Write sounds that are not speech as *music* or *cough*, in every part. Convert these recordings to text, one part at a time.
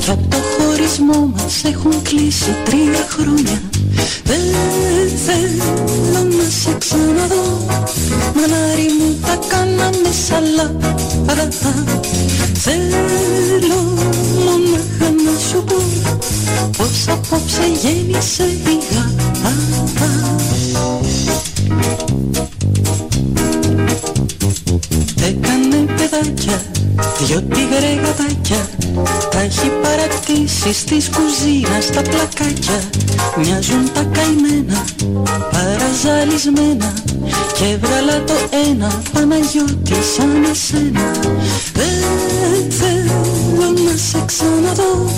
Κι από το χωρισμό μας έχουν κλείσει τρία χρόνια. Δεν θέλω να σε ξαναδώ. Μανάρι μου τα κάναμε σαλά Θέλω μονάχα να σου πω Πως απόψε γέννησε η γάτα παρατήσει στις κουζίνας στα πλακάκια Μοιάζουν τα καημένα, παραζαλισμένα Και έβγαλα το ένα Παναγιώτη σαν εσένα. Δεν θέλω να σε ξαναδώ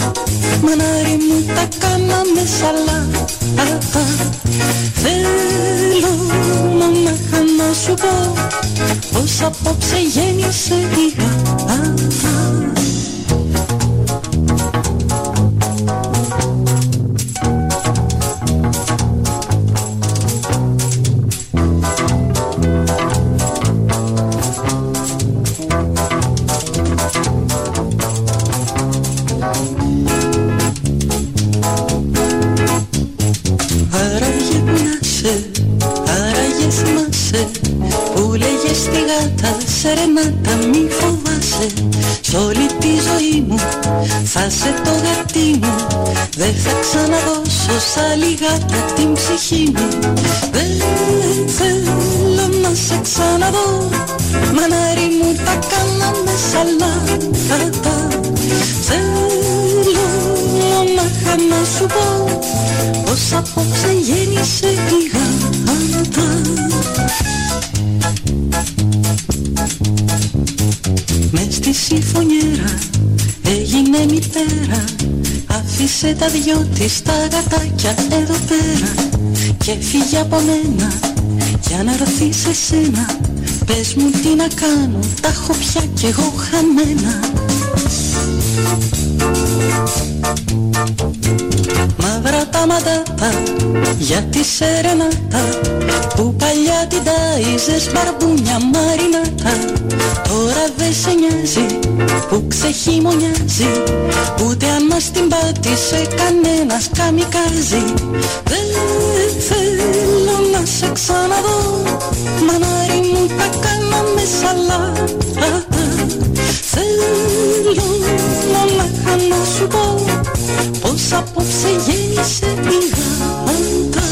Μανάρι μου τα κάναμε σαλά Θέλω μονάχα να σου πω Πως απόψε γέννησε η γάτα θα σε το γατί μου Δεν θα ξαναδώσω σ' άλλη γάτα την ψυχή μου. Δεν θέλω να σε ξαναδώ Μανάρι μου τα κάναμε σαλάτα Θέλω μονάχα να σου πω Πως απόψε γέννησε η γάτα. Μες στη συμφωνιέρα έγινε μητέρα. Άφησε τα δυο της τα γατάκια εδώ πέρα Και φύγε από μένα για να έρθει σε σένα Πες μου τι να κάνω, τα έχω πια κι εγώ χαμένα Μαύρα τα μαντάτα για τη σερενάτα Που παλιά την τάιζες μπαρμπούνια μαρινάτα Τώρα δεν σε νοιάζει που ξεχειμονιάζει Ούτε αν μας την πάτησε κανένας καμικάζει. Δεν θέλω να σε ξαναδώ Μανάρι μου τα κάναμε σαλάτα Θέλω Πως απόψε γέννησε η γάτα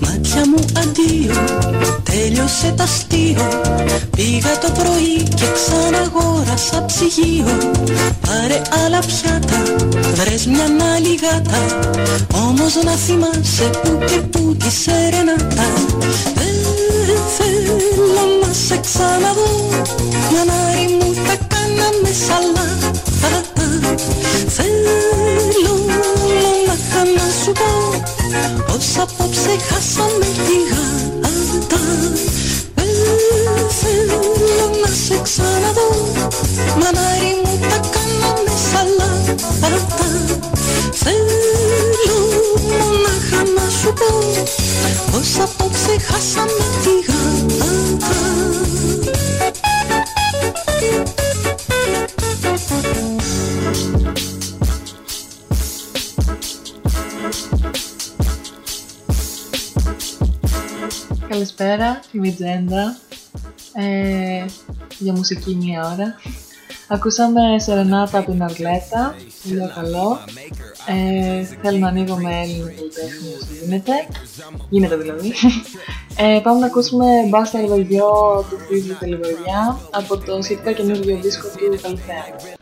Μάτια μου αντίο, τέλειωσε τα αστείο. Πήγα το πρωί και ξαναγόρασα ψυγείο. Πάρε άλλα πιάτα, βρες μια άλλη γάτα Όμως να θυμάσαι που και που τη σερενάτα. Δεν θέλω να σε ξαναδώ. Μανάρι μου τα κάναμε σαλάτα απόψε χάσαμε τη γάτα Καλησπέρα, είμαι η Τζέντα. Ε, για μουσική μία ώρα. Ακούσαμε σερενάτα από την Αρλέτα, πολύ καλό. Ε, θέλω να ανοίγω με Έλληνο καλλιτέχνη όσο γίνεται. Γίνεται δηλαδή. Ε, πάμε να ακούσουμε μπάστα εργογιό του φίλου Τελειβοριά από το σχετικά καινούργιο δίσκο του Καλυθέα.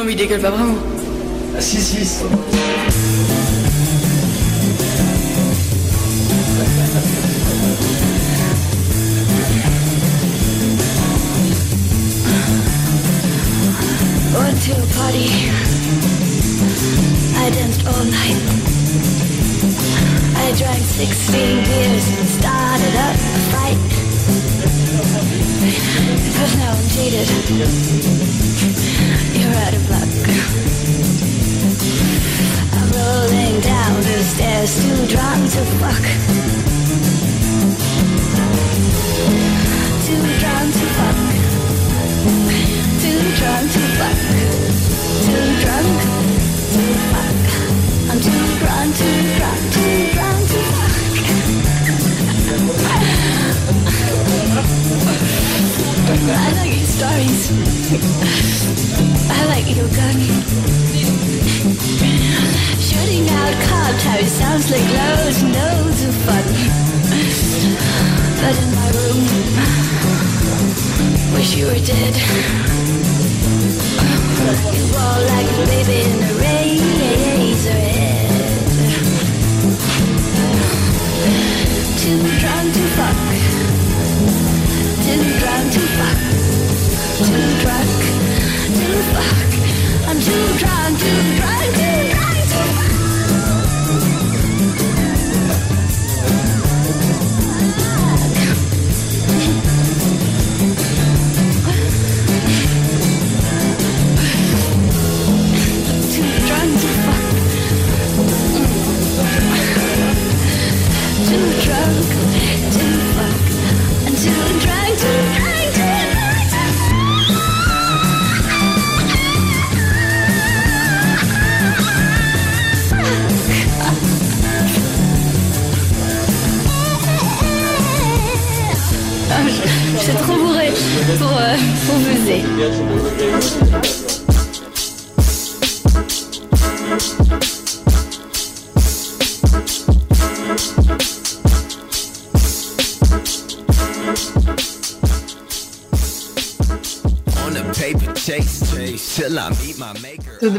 Non mais il dégueule pas vraiment. Ah si si. si. Went to a party. I danced all night. I drank 16 beers and started up a fight. Cause now I'm jaded. You're out of luck. I'm rolling down the stairs, too drunk to fuck. Too drunk to fuck. Too drunk to fuck. Too drunk to fuck. I'm too drunk, too drunk, too drunk to fuck. *laughs* I like your stories like yogurt. Shutting out carb time sounds like loads and loads of fun. But in my room, wish you were dead. You roll like a baby in the razor head. Too drunk to fuck. Too drunk to fuck back. I'm too drunk to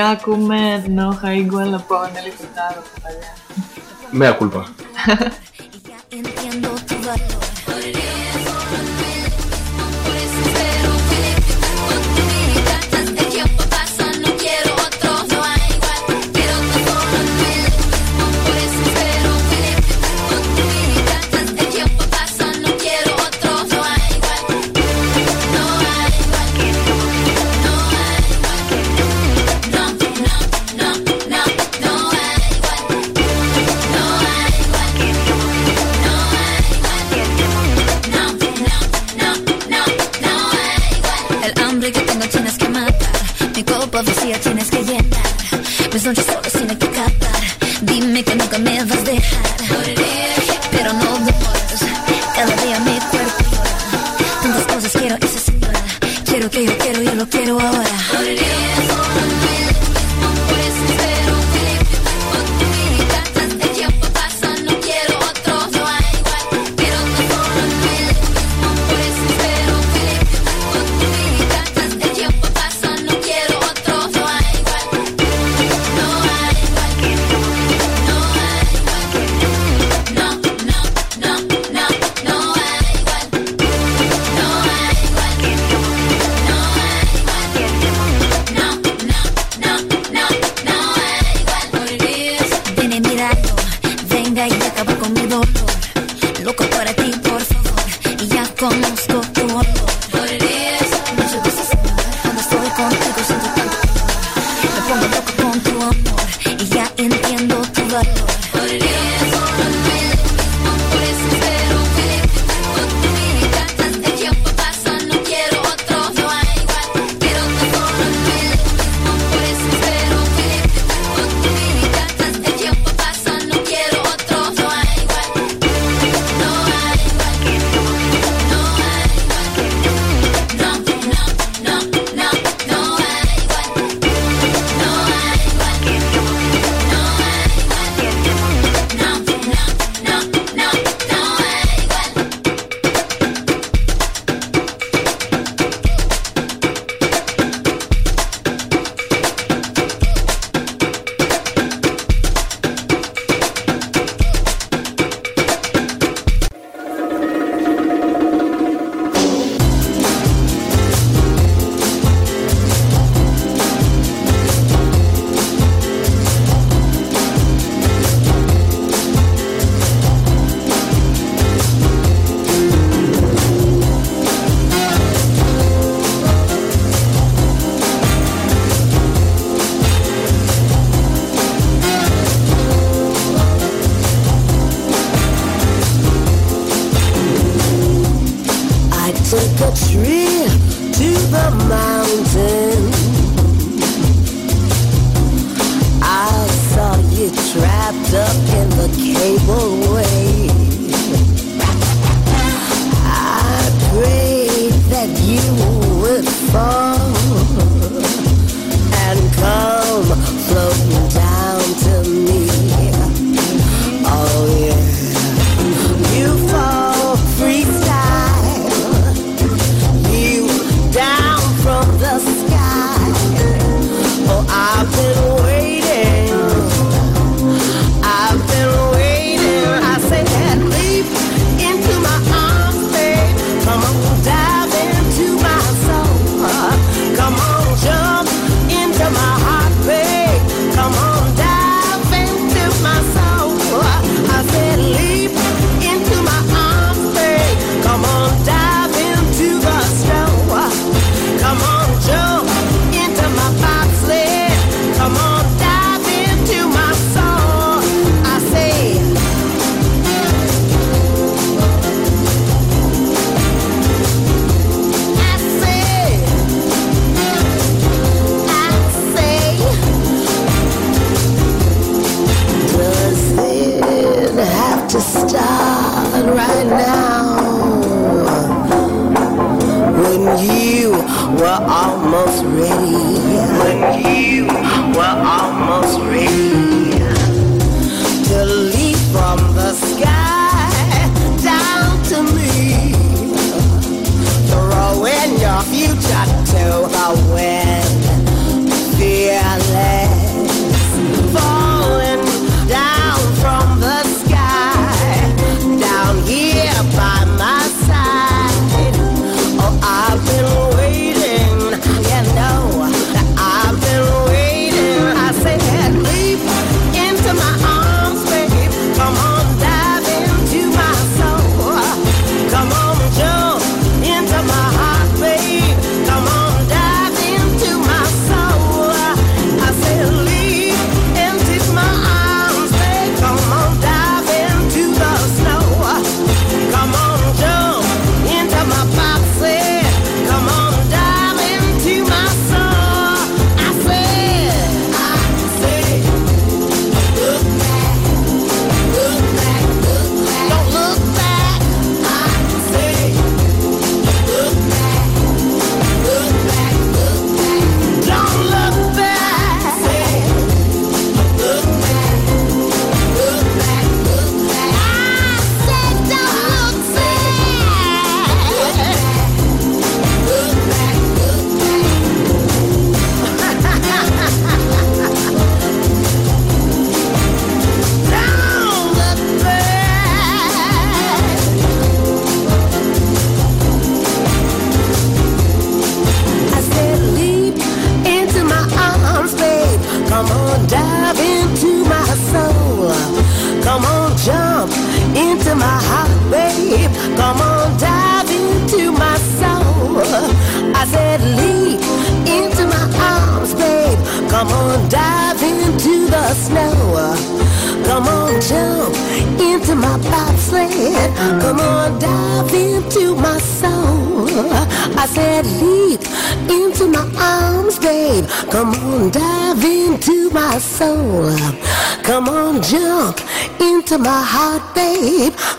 Γενικά ακούμε Νόχα Ιγκουαλαπό, είναι λίγο τάρος παλιά. Μέα κούλπα. *laughs* yo solo si me que captar. Dime que nunca me vas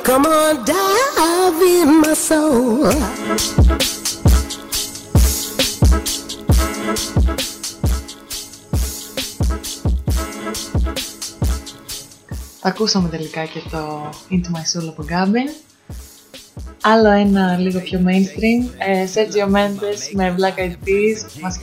Come on, dive in my soul. Ακούσαμε τελικά και το Into My Soul από Gavin. Άλλο ένα λίγο πιο mainstream, ε, Sergio Mendes με Black Eyed Peas και μας.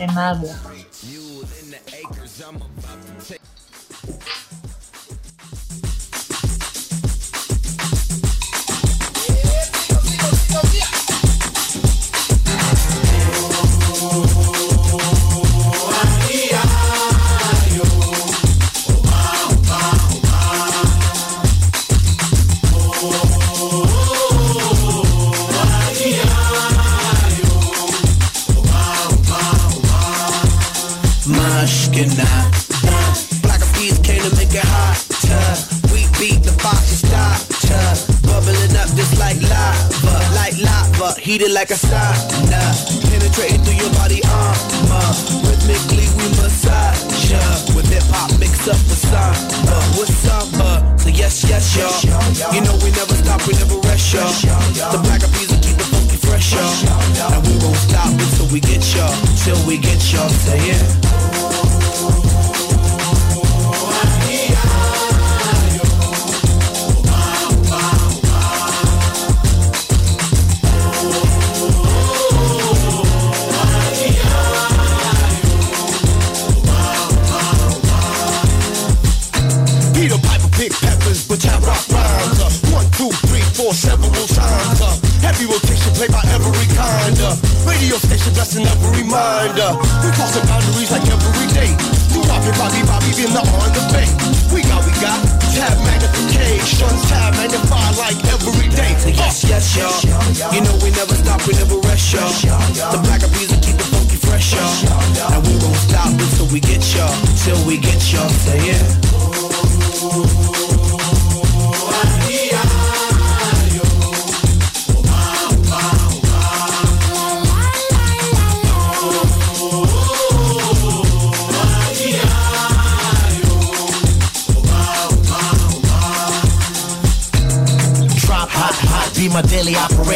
Heated like a sauna. Penetrating through your body armor. Rhythmically we massage ya. With hip hop mixed up with samba. With samba. So yes, yes, y'all. You know we never stop, we never rest, y'all. The black eyed peas will keep the funky fresh, y'all. And we won't stop until we get y'all. Till we get y'all. Say yeah. Blessing every mind. Uh, we crossing boundaries like every day. You Bobby, Bobby, Bobby, been the on the bay. We got, we got tab magnification, tab magnify like every day. So yes, yes, y'all. You know we never stop, we never rest, y'all. The black peas will keep the funky fresh, y'all. And we won't stop until we get y'all. Till we get y'all. Say yeah.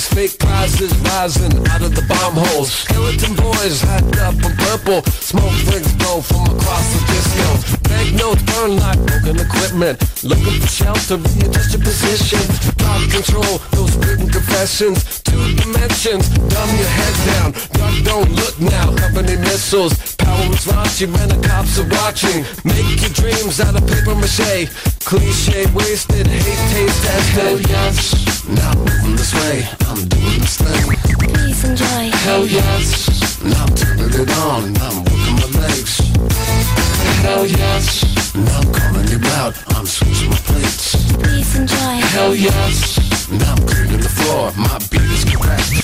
Fake prizes rising out of the bomb holes. Skeleton boys hyped up in purple. Smoke rings blow from across the disco. Banknotes burn like broken equipment. Looking for shelter, readjust your position. God control those written confessions. Two dimensions, dumb your head down. Duck don't look now. Company missiles. Power is raunchy when the cops are watching. Make your dreams out of paper mache. Cliche wasted, hate taste tested. Hell yes, now moving this way. I'm doing this thing. Please enjoy. Hell yes, now I'm turning it on. I'm working my legs. Hell yes, now I'm calling you out. I'm switching my plates. Please enjoy. Hell yes, now I'm cleaning the floor. My beat is correct.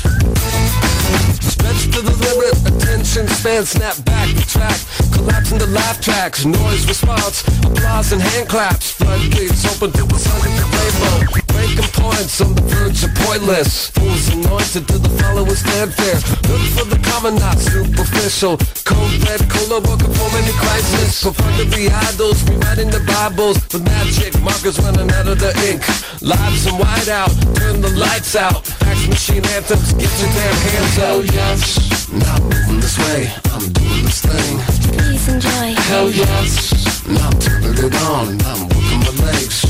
Stretch to the limit, attention span, snap back the track, collapsing the laugh tracks, noise response, applause and hand claps, floodgates open to the sun of the rainbow, breaking points on the verge of pointless, fools anointed to the followers fanfare, look for the common, not superficial, cold red cola working for many crisis, profundity idols, rewriting the Bibles, with magic markers running out of the ink, lives in whiteout, turn the lights out, fax machine anthems, get your damn hands out, yes, now I'm moving this way, I'm doing this thing, Please enjoy. hell yes, now I'm turning it on, I'm working my legs,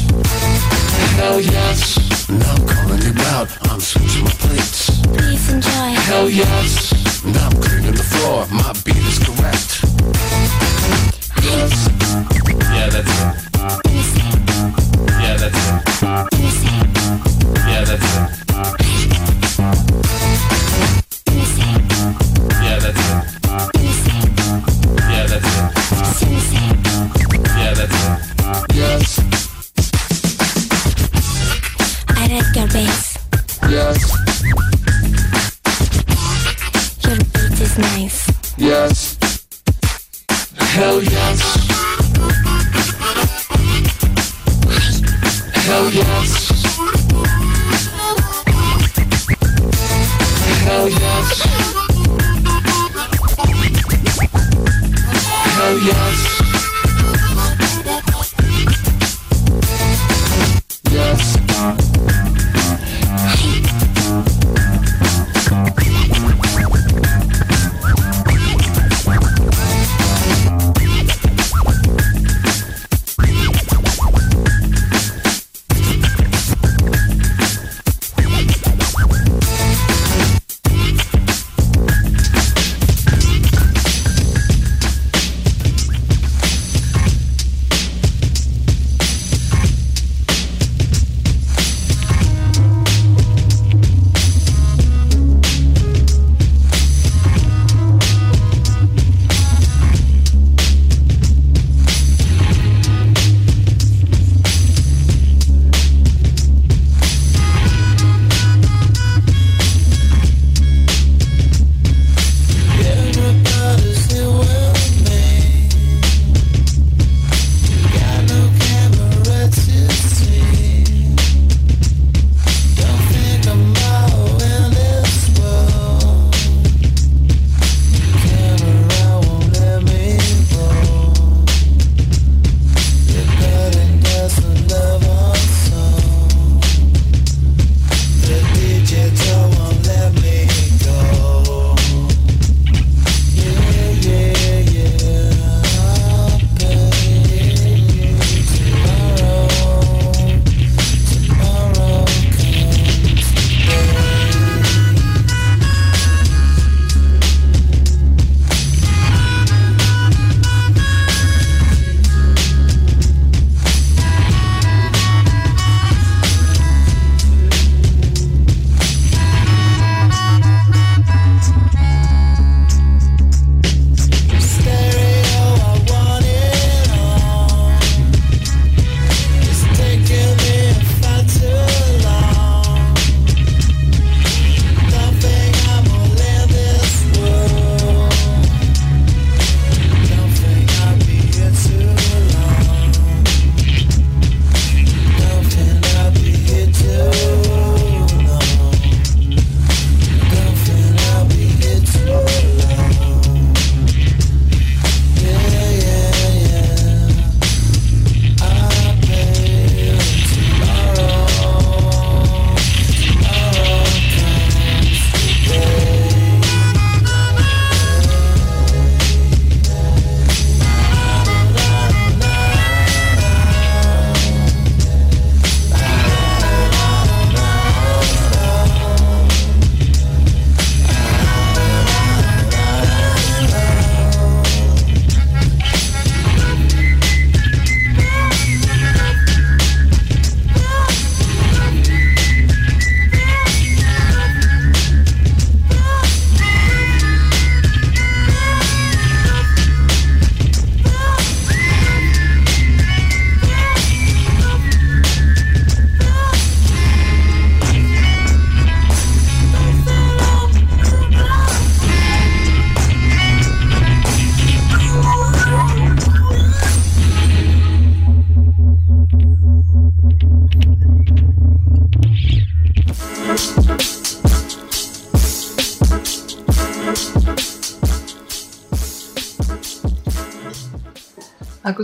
hell yes, now I'm calling you out, I'm switching my plates, Please enjoy. hell yes, now I'm cleaning the floor, my beat is correct. Yeah. Yeah, that's it. Yeah, that's it.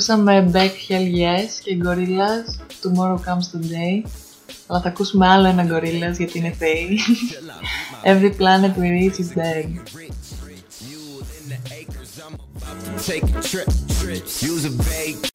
Ακούσαμε Beck Hell Yes και Gorillaz Tomorrow Comes Today αλλά θα ακούσουμε άλλο ένα Gorillaz γιατί είναι θεοί Every planet we reach is dead Take a trip, trips, use a vague.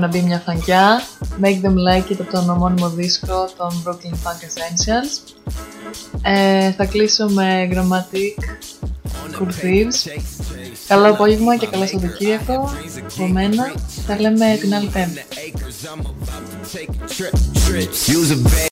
Να μπει μια φανκιά. Make Them Like It από τον ομώνυμο δίσκο των Brooklyn Funk Essentials. Ε, Θα κλείσω με Grammatic Cool Thieves. Καλό απόγευμα και καλό Σαββατοκύριακο από μένα. Θα λέμε την άλλη πέμπτη. Use a bag.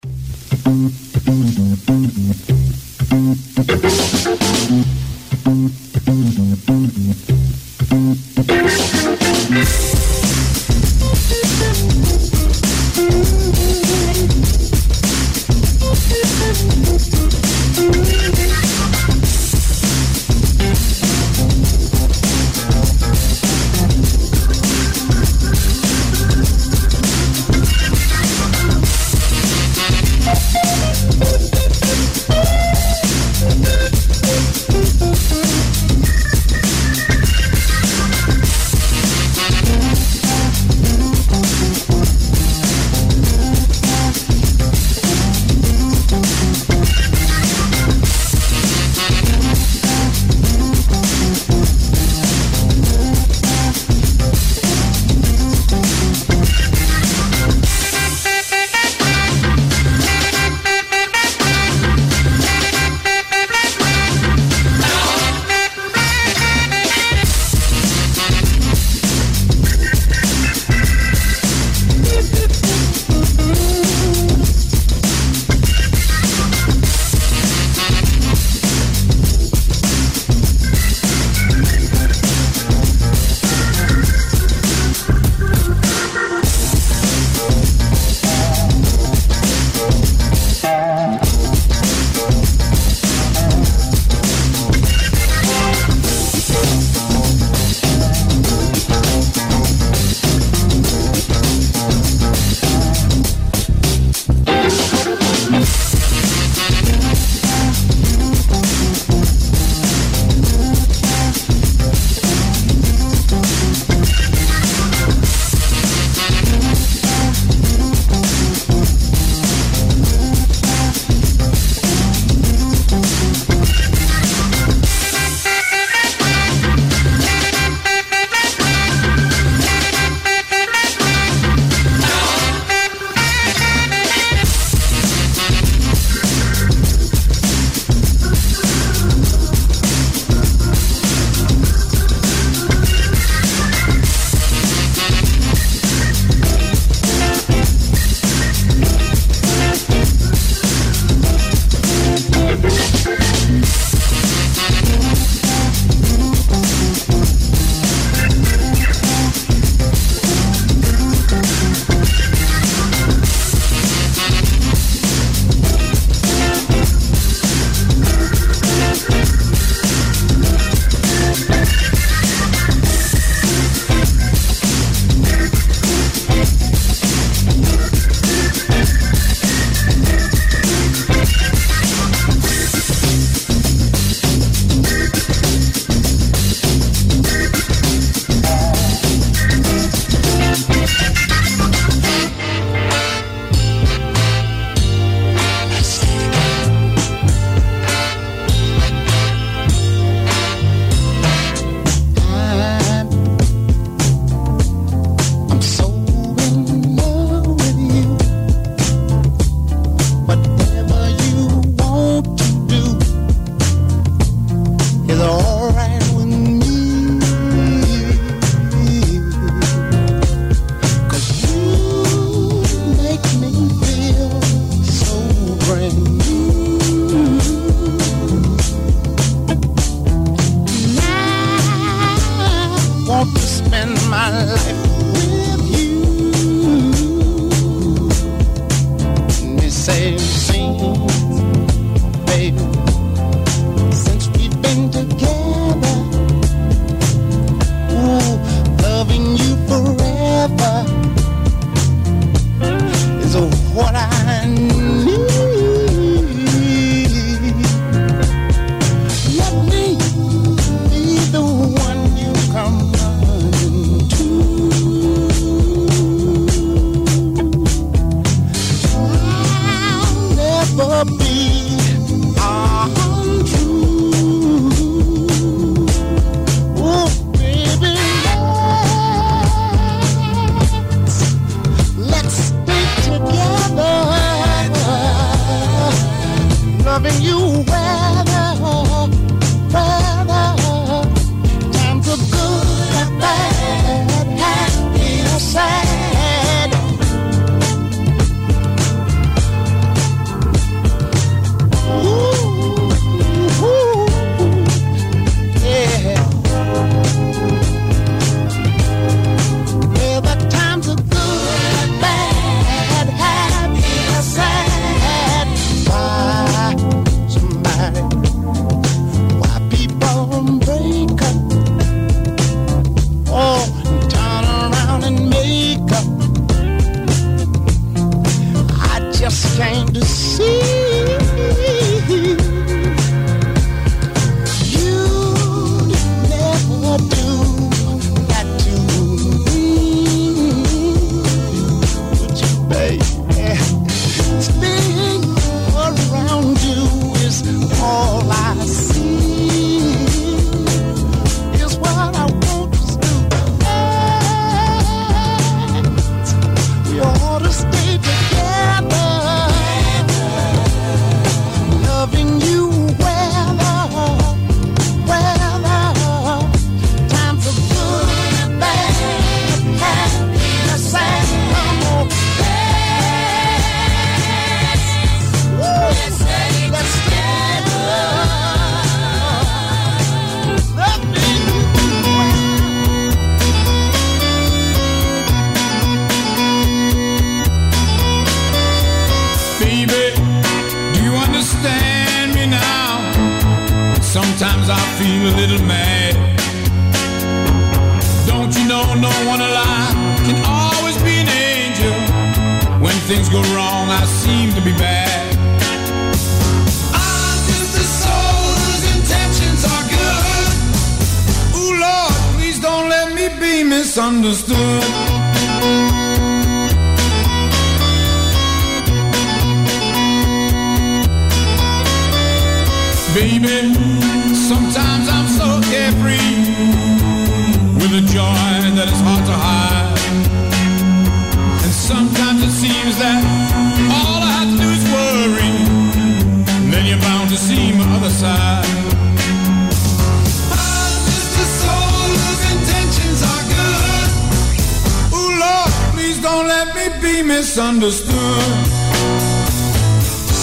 misunderstood.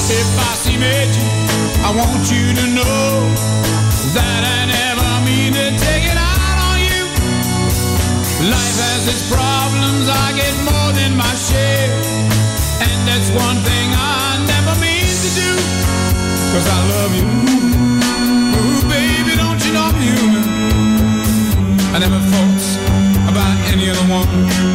If I seem edgy, I want you to know that I never mean to take it out on you. Life has its problems, I get more than my share. And that's one thing I never mean to do. Cause I love you. Ooh, baby, don't you know I'm human? I never thought about any other one.